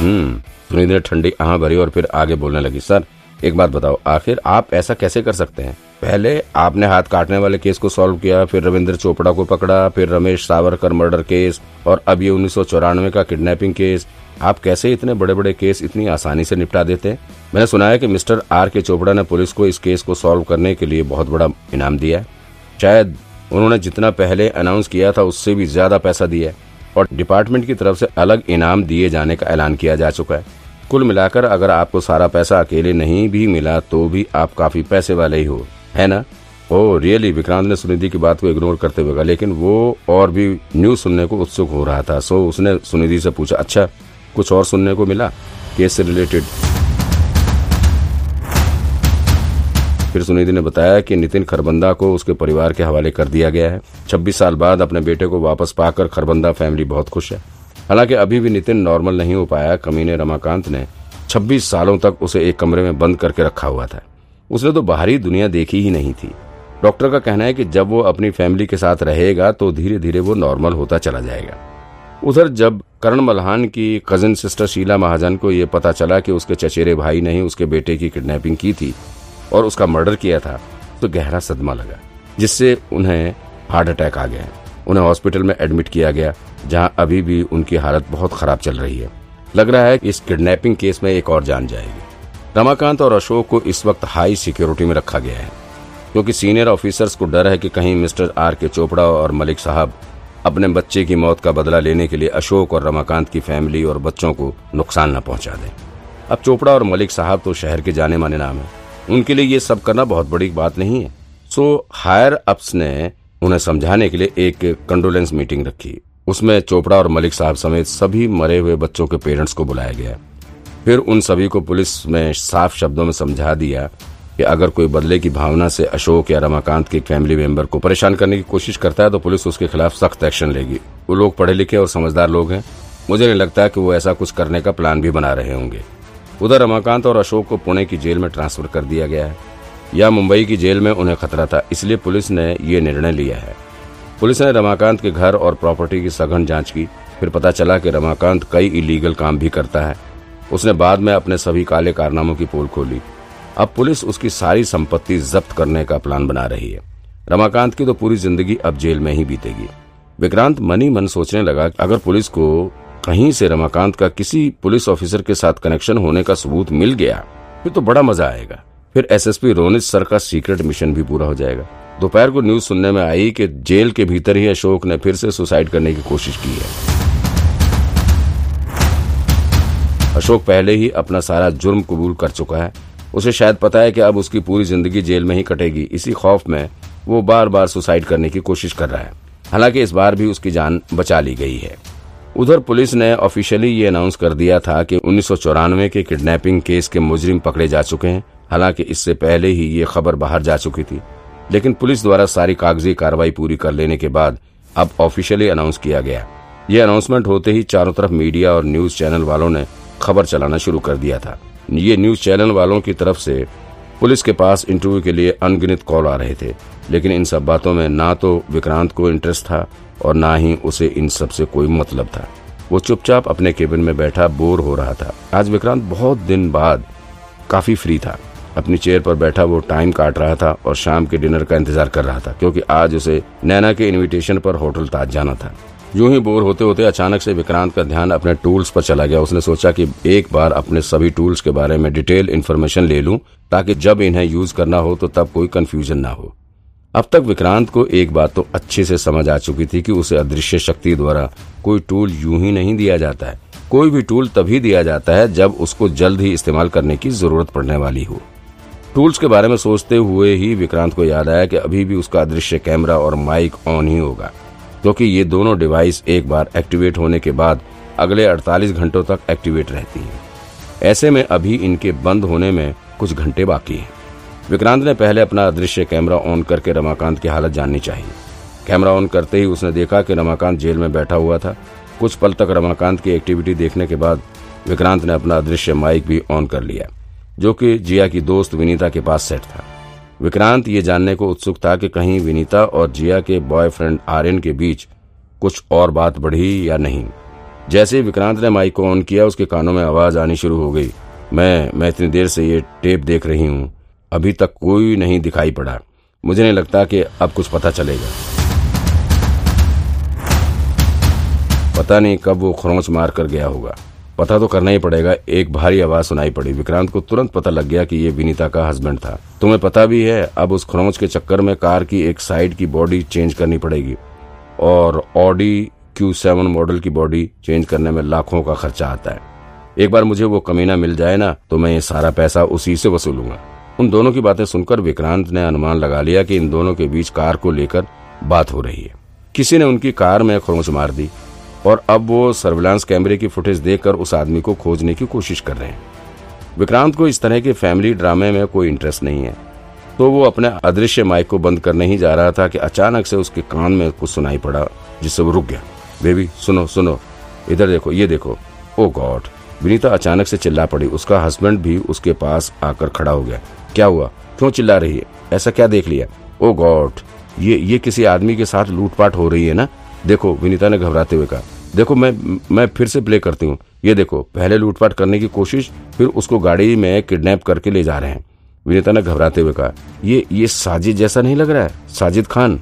हम्म सुनिधि ने ठंडी आह भरी और फिर आगे बोलने लगी, सर, एक बात बताओ, आखिर आप ऐसा कैसे कर सकते हैं? पहले आपने हाथ काटने वाले केस को सॉल्व किया, फिर रविंद्र चोपड़ा को पकड़ा, फिर रमेश सावरकर मर्डर केस, और अब ये उन्नीस सौ चौरानवे का किडनैपिंग केस। आप कैसे इतने बड़े बड़े केस इतनी आसानी से निपटा देते? हैं मैंने सुना है कि मिस्टर आर के चोपड़ा ने पुलिस को इस केस को सॉल्व करने के लिए बहुत बड़ा इनाम दिया शायद उन्होंने जितना पहले अनाउंस किया था, उससे भी ज़्यादा पैसा दिया और डिपार्टमेंट की तरफ़ से अलग इनाम दिए जाने का ऐलान किया जा चुका है। कुल मिलाकर अगर आपको सारा पैसा अकेले नहीं भी मिला तो भी आप काफ़ी पैसे वाले ही हो। है ना? ओ रियली, विक्रांत ने सुनिधि की बात को इग्नोर करते हुए कहा, लेकिन वो और भी न्यूज़ सुनने को उत्सुक हो रहा था। सो उसने सुनिधि से पूछा अच्छा कुछ और सुनने को मिला? केस से रिलेटेड फिर सुनिधि ने बताया कि नितिन खरबंदा को उसके परिवार के हवाले कर दिया गया है। 26 साल बाद अपने बेटे को वापस पाकर खरबंदा फैमिली बहुत खुश है। हालाँकि अभी भी नितिन नॉर्मल नहीं हो पाया, कमीने रमाकांत ने 26 सालों तक उसे एक कमरे में बंद करके रखा हुआ था। उसने तो बाहरी दुनिया देखी ही नहीं थी। डॉक्टर का कहना है कि जब वो अपनी फैमिली के साथ रहेगा तो धीरे धीरे वो नॉर्मल होता चला जाएगा। उधर जब करण मल्हान की कजिन सिस्टर शीला महाजन को यह पता चला कि उसके चचेरे भाई ने ही उसके बेटे की किडनैपिंग की थी और उसका मर्डर किया था तो गहरा सदमा लगा, जिससे उन्हें हार्ट अटैक आ गया। उन्हें हॉस्पिटल में एडमिट किया गया, जहाँ अभी भी उनकी हालत बहुत खराब चल रही है। लग रहा है इस किडनैपिंग केस में एक और जान जाएगी। रमाकांत और अशोक को इस वक्त हाई सिक्योरिटी में रखा गया है, क्योंकि सीनियर ऑफिसर्स को डर है कि कहीं मिस्टर आर के चोपड़ा और मलिक साहब अपने बच्चे की मौत का बदला लेने के लिए अशोक और रमाकांत की फैमिली और बच्चों को नुकसान न पहुँचा दें। अब चोपड़ा और मलिक साहब तो शहर के जाने माने नाम है। उनके लिए ये सब करना बहुत बड़ी बात नहीं है। सो हायर अप्स ने उन्हें समझाने के लिए एक कंडोलेंस मीटिंग रखी। उसमें चोपड़ा और मलिक साहब समेत सभी मरे हुए बच्चों के पेरेंट्स को बुलाया गया। फिर उन सभी को पुलिस में साफ़ शब्दों में समझा दिया कि अगर कोई बदले की भावना से अशोक या रमाकांत के फैमिली मेंबर को परेशान करने की कोशिश करता है तो पुलिस उसके खिलाफ सख्त एक्शन लेगी। वो लोग पढ़े लिखे और समझदार लोग हैं। मुझे नहीं लगता कि वो ऐसा कुछ करने का प्लान भी बना रहे होंगे। उधर रमाकांत और अशोक को पुणे की जेल में ट्रांसफ़र कर दिया गया है, या मुंबई की जेल में उन्हें खतरा था, इसलिए पुलिस ने ये निर्णय लिया है। पुलिस ने रमाकांत के घर और प्रॉपर्टी की सघन जाँच की, फिर पता चला कि रमाकांत कई इलीगल काम भी करता है। उसने बाद में अपने सभी काले कारनामों की पोल खोली। अब पुलिस उसकी सारी संपत्ति जब्त करने का प्लान बना रही है। रमाकांत की तो पूरी ज़िंदगी अब जेल में ही बीतेगी। विक्रांत मनी मन सोचने लगा अगर पुलिस को कहीं से रमाकांत का किसी पुलिस ऑफिसर के साथ कनेक्शन होने का सबूत मिल गया, फिर तो बड़ा मज़ा आएगा। फिर एसएसपी रोनित सर का सीक्रेट मिशन भी पूरा हो जाएगा। दोपहर को न्यूज़ सुनने में आई कि जेल के भीतर ही अशोक ने फिर से सुसाइड करने की कोशिश की है। अशोक पहले ही अपना सारा जुर्म कबूल कर चुका है। उसे शायद पता है कि अब उसकी पूरी ज़िंदगी जेल में ही कटेगी। इसी खौफ में वो बार बार सुसाइड करने की कोशिश कर रहा है। हालाँकि इस बार भी उसकी जान बचा ली गई है। उधर पुलिस ने ऑफिशियली ये अनाउंस कर दिया था कि उन्नीस सौ चौरानवे के किडनैपिंग केस के मुजरिम पकड़े जा चुके हैं। हालाँकि इससे पहले ही ये खबर बाहर जा चुकी थी। लेकिन पुलिस द्वारा सारी कागज़ी कार्रवाई पूरी कर लेने के बाद अब ऑफिशियली अनाउंस किया गया। ये अनाउंसमेंट होते ही चारों तरफ़ मीडिया और न्यूज़ चैनल वालों ने खबर चलाना शुरू कर दिया था। ये न्यूज़ चैनल वालों की तरफ़ से पुलिस के पास इंटरव्यू के लिए अनगिनत कॉल आ रहे थे। लेकिन इन सब बातों में ना तो विक्रांत को इंटरेस्ट था और ना ही उसे इन सबसे कोई मतलब था। वो चुपचाप अपने केबिन में बैठा बोर हो रहा था। आज विक्रांत बहुत दिन बाद काफ़ी फ्री था। अपनी चेयर पर बैठा वो टाइम काट रहा था और शाम के डिनर का इंतज़ार कर रहा था, क्योंकि आज उसे नैना के इनविटेशन पर होटल ताज जाना था। यूँ ही बोर होते होते अचानक से विक्रांत का ध्यान अपने टूल्स पर चला गया। उसने सोचा कि एक बार अपने सभी टूल्स के बारे में डिटेल इन्फॉर्मेशन ले लूँ, ताकि जब इन्हें यूज़ करना हो तो तब कोई कंफ्यूजन ना हो। अब तक विक्रांत को एक बात तो अच्छे से समझ आ चुकी थी कि उसे अदृश्य शक्ति द्वारा कोई टूल यूँ ही नहीं दिया जाता है। कोई भी टूल तभी दिया जाता है जब उसको जल्द ही इस्तेमाल करने की ज़रूरत पड़ने वाली हो। टूल्स के बारे में सोचते हुए ही विक्रांत को याद आया कि अभी भी उसका अदृश्य कैमरा और माइक ऑन ही होगा क्योंकि तो ये दोनों डिवाइस एक बार एक्टिवेट होने के बाद अगले 48 घंटों तक एक्टिवेट रहती है। ऐसे में अभी इनके बंद होने में कुछ घंटे बाकी हैं। विक्रांत ने पहले अपना अदृश्य कैमरा ऑन करके रमाकांत की हालत जाननी चाहिए। कैमरा ऑन करते ही उसने देखा कि रमाकांत जेल में बैठा हुआ था। कुछ पल तक रमाकांत की एक्टिविटी देखने के बाद विक्रांत ने अपना अदृश्य माइक भी ऑन कर लिया, जो कि जिया की दोस्त विनीता के पास सेट था। विक्रांत ये जानने को उत्सुक था कि कहीं विनीता और जिया के बॉयफ्रेंड आर्यन के बीच कुछ और बात बढ़ी या नहीं। जैसे ही विक्रांत ने माइक को ऑन किया, उसके कानों में आवाज़ आनी शुरू हो गई। मैं मैं इतनी देर से ये टेप देख रही हूँ। अभी तक कोई नहीं दिखाई पड़ा। मुझे नहीं लगता कि अब कुछ पता चलेगा। पता नहीं कब वो खरोंच मार कर गया होगा। पता तो करना ही पड़ेगा, एक भारी आवाज़ सुनाई पड़ी। विक्रांत को तुरंत पता लग गया कि ये विनीता का हस्बैंड था। तुम्हें पता भी है, अब उस खरोंच के चक्कर में कार की एक साइड की बॉडी चेंज करनी पड़ेगी। और ऑडी क्यू सेवन मॉडल की बॉडी चेंज करने में लाखों का खर्चा आता है। एक बार मुझे वो कमीना मिल जाए ना तो मैं ये सारा पैसा उसी से वसूलूँगा। उन दोनों की बातें सुनकर विक्रांत ने अनुमान लगा लिया कि इन दोनों के बीच कार को लेकर बात हो रही है। किसी ने उनकी कार में खरोंच मार दी और अब वो सर्विलांस कैमरे की फुटेज देखकर उस आदमी को खोजने की कोशिश कर रहे हैं। विक्रांत को इस तरह के फैमिली ड्रामे में कोई इंटरेस्ट नहीं है। तो वो अपने अदृश्य माइक को बंद करने ही जा रहा था कि अचानक से उसके कान में कुछ सुनाई पड़ा, जिससे वो रुक गया। बेबी, सुनो सुनो। इधर देखो, ये देखो। ओ गॉड विनीता अचानक से चिल्ला पड़ी। उसका हस्बैंड भी उसके पास आकर खड़ा हो गया। क्या हुआ? क्यों चिल्ला रही है? ऐसा क्या देख लिया? ओ गॉड ये ये किसी आदमी के साथ लूटपाट हो रही है ना? देखो, विनीता ने घबराते हुए कहा, देखो, मैं मैं फिर से प्ले करती हूँ। ये देखो, पहले लूटपाट करने की कोशिश, फिर उसको गाड़ी में किडनैप करके ले जा रहे हैं। विनीता ने घबराते हुए कहा, ये ये साजिद जैसा नहीं लग रहा है? साजिद खान?